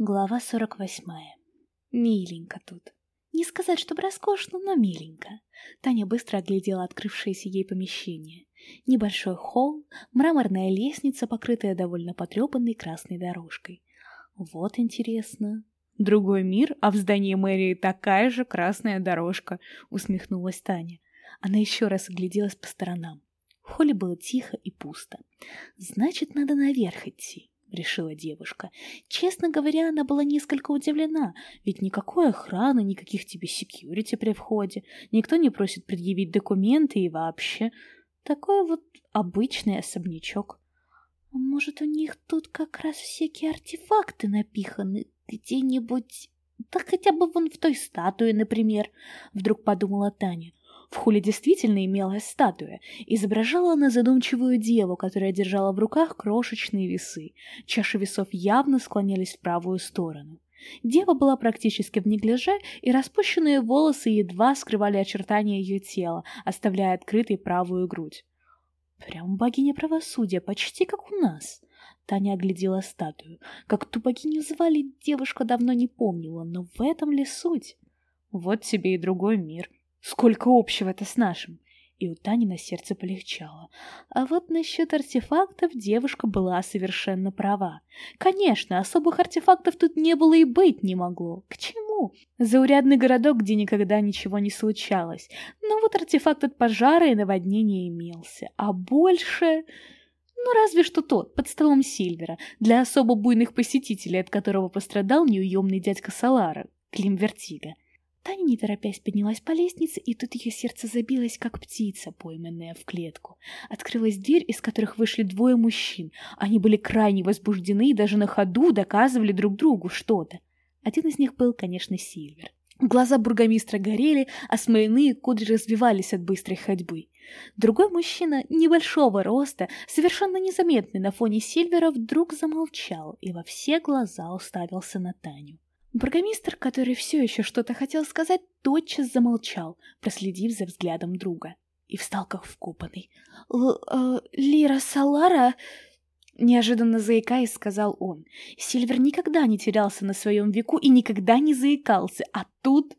Глава 48. Миленько тут. Не сказать, чтобы роскошно, но миленько. Таня быстро оглядела открывшееся ей помещение. Небольшой холл, мраморная лестница, покрытая довольно потрепанной красной дорожкой. Вот интересно. Другой мир, а в здании мэрии такая же красная дорожка, усмехнулась Таня. Она еще раз огляделась по сторонам. В холле было тихо и пусто. Значит, надо наверх идти. — решила девушка. Честно говоря, она была несколько удивлена, ведь никакой охраны, никаких тебе секьюрити при входе, никто не просит предъявить документы и вообще. Такой вот обычный особнячок. А может, у них тут как раз всякие артефакты напиханы где-нибудь... Да хотя бы вон в той статуе, например, вдруг подумала Таня. В холле действительно имелась статуя. Изображала она задумчивую деву, которая держала в руках крошечные весы. Чаши весов явно склонялись в правую сторону. Дева была практически в неглиже, и распущенные волосы едва скрывали очертания ее тела, оставляя открытой правую грудь. Прям богиня правосудия, почти как у нас. Таня оглядела статую. Как ту богиню звали, девушка давно не помнила, но в этом ли суть? Вот тебе и другой мир. Сколько общего-то с нашим? И у Тани на сердце полегчало. А вот насчет артефактов девушка была совершенно права. Конечно, особых артефактов тут не было и быть не могло. К чему? Заурядный городок, где никогда ничего не случалось. Но вот артефакт от пожара и наводнения имелся. А больше... Ну, разве что тот, под столом Сильвера, для особо буйных посетителей, от которого пострадал неуемный дядька Салара, Клим Вертига. Таня, не торопясь, поднялась по лестнице, и тут ее сердце забилось, как птица, пойманная в клетку. Открылась дверь, из которых вышли двое мужчин. Они были крайне возбуждены и даже на ходу доказывали друг другу что-то. Один из них был, конечно, Сильвер. Глаза бургомистра горели, а смоляные кудри развивались от быстрой ходьбы. Другой мужчина, небольшого роста, совершенно незаметный на фоне Сильвера, вдруг замолчал и во все глаза уставился на Таню. Бургомистр, который все еще что-то хотел сказать, тотчас замолчал, проследив за взглядом друга, и встал как вкопанный. Э, «Лира Салара...» Неожиданно заикаясь, сказал он. Сильвер никогда не терялся на своем веку и никогда не заикался, а тут...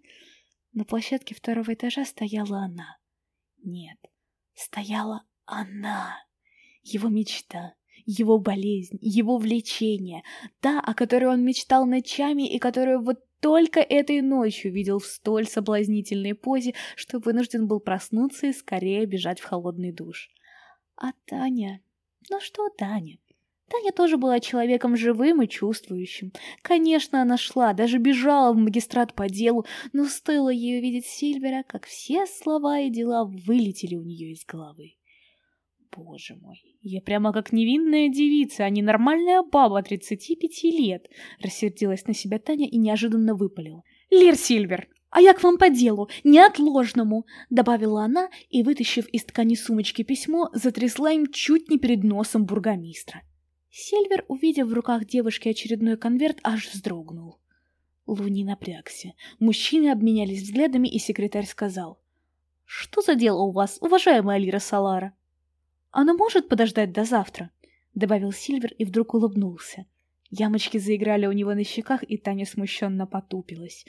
На площадке второго этажа стояла она. Нет, стояла она. Его мечта, его болезнь, его влечение, та, о которой он мечтал ночами и которую вот только этой ночью видел в столь соблазнительной позе, что вынужден был проснуться и скорее бежать в холодный душ. А Таня... Ну что Таня? Таня тоже была человеком живым и чувствующим. Конечно, она шла, даже бежала в магистрат по делу, но стоило ей увидеть Сильвера, как все слова и дела вылетели у нее из головы. Боже мой, я прямо как невинная девица, а не нормальная баба 35 лет, рассердилась на себя Таня и неожиданно выпалила. Лир Сильвер, а я к вам по делу, неотложному, добавила она и, вытащив из ткани сумочки письмо, затрясла им чуть не перед носом бургомистра. Сильвер, увидев в руках девушки очередной конверт, аж вздрогнул. Луни напрягся. Мужчины обменялись взглядами, и секретарь сказал. «Что за дело у вас, уважаемая Лира Салара?» «Оно может подождать до завтра?» — добавил Сильвер и вдруг улыбнулся. Ямочки заиграли у него на щеках, и Таня смущенно потупилась.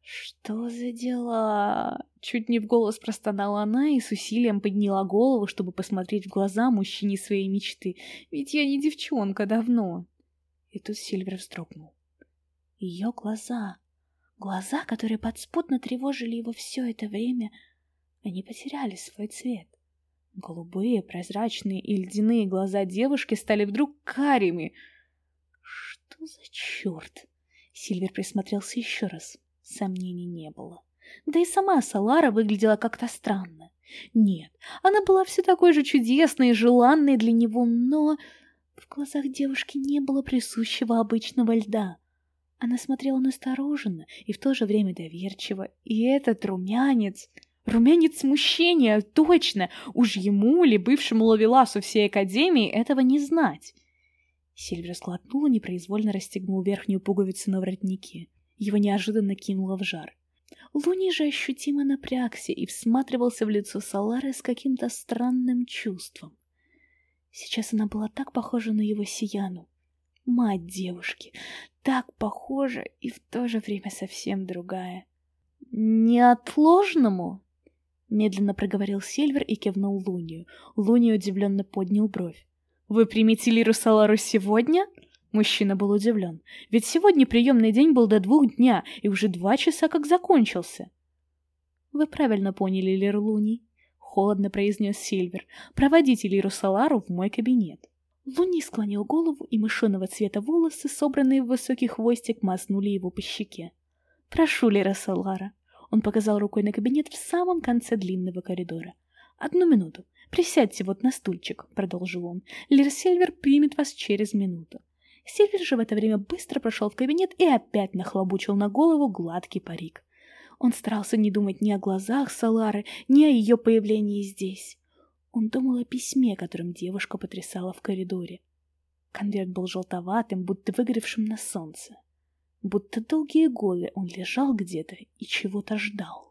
«Что за дела?» Чуть не в голос простонала она и с усилием подняла голову, чтобы посмотреть в глаза мужчине своей мечты. «Ведь я не девчонка давно!» И тут Сильвер вздрогнул. Ее глаза, глаза, которые подспутно тревожили его все это время, они потеряли свой цвет. Голубые, прозрачные и ледяные глаза девушки стали вдруг карими. Что за черт? Сильвер присмотрелся еще раз. Сомнений не было. Да и сама Салара выглядела как-то странно. Нет, она была все такой же чудесной и желанной для него, но в глазах девушки не было присущего обычного льда. Она смотрела настороженно и в то же время доверчиво, и этот румянец... Румянец смущения, точно! Уж ему или бывшему ловеласу всей Академии этого не знать. Сильвер сглотнул и непроизвольно расстегнул верхнюю пуговицу на воротнике. Его неожиданно кинуло в жар. Луни же ощутимо напрягся и всматривался в лицо Салары с каким-то странным чувством. Сейчас она была так похожа на его сияну. Мать девушки, так похожа и в то же время совсем другая. «Неотложному?» — медленно проговорил Сильвер и кивнул Лунию. Луния удивленно поднял бровь. «Вы примете Лиру Салару сегодня?» Мужчина был удивлен. Ведь сегодня приемный день был до двух дня, и уже два часа как закончился. «Вы правильно поняли, Лир Луни», — холодно произнес Сильвер. «Проводите Лиру Салару в мой кабинет». Луни склонил голову, и мышиного цвета волосы, собранные в высокий хвостик, мазнули его по щеке. «Прошу, Лира Салара». Он показал рукой на кабинет в самом конце длинного коридора. «Одну минуту. Присядьте вот на стульчик», — продолжил он. «Лир Сильвер примет вас через минуту». Сильвер же в это время быстро прошел в кабинет и опять нахлобучил на голову гладкий парик. Он старался не думать ни о глазах Салары, ни о ее появлении здесь. Он думал о письме, которым девушка потрясала в коридоре. Конверт был желтоватым, будто выгоревшим на солнце. Будто долгие годы он лежал где-то и чего-то ждал.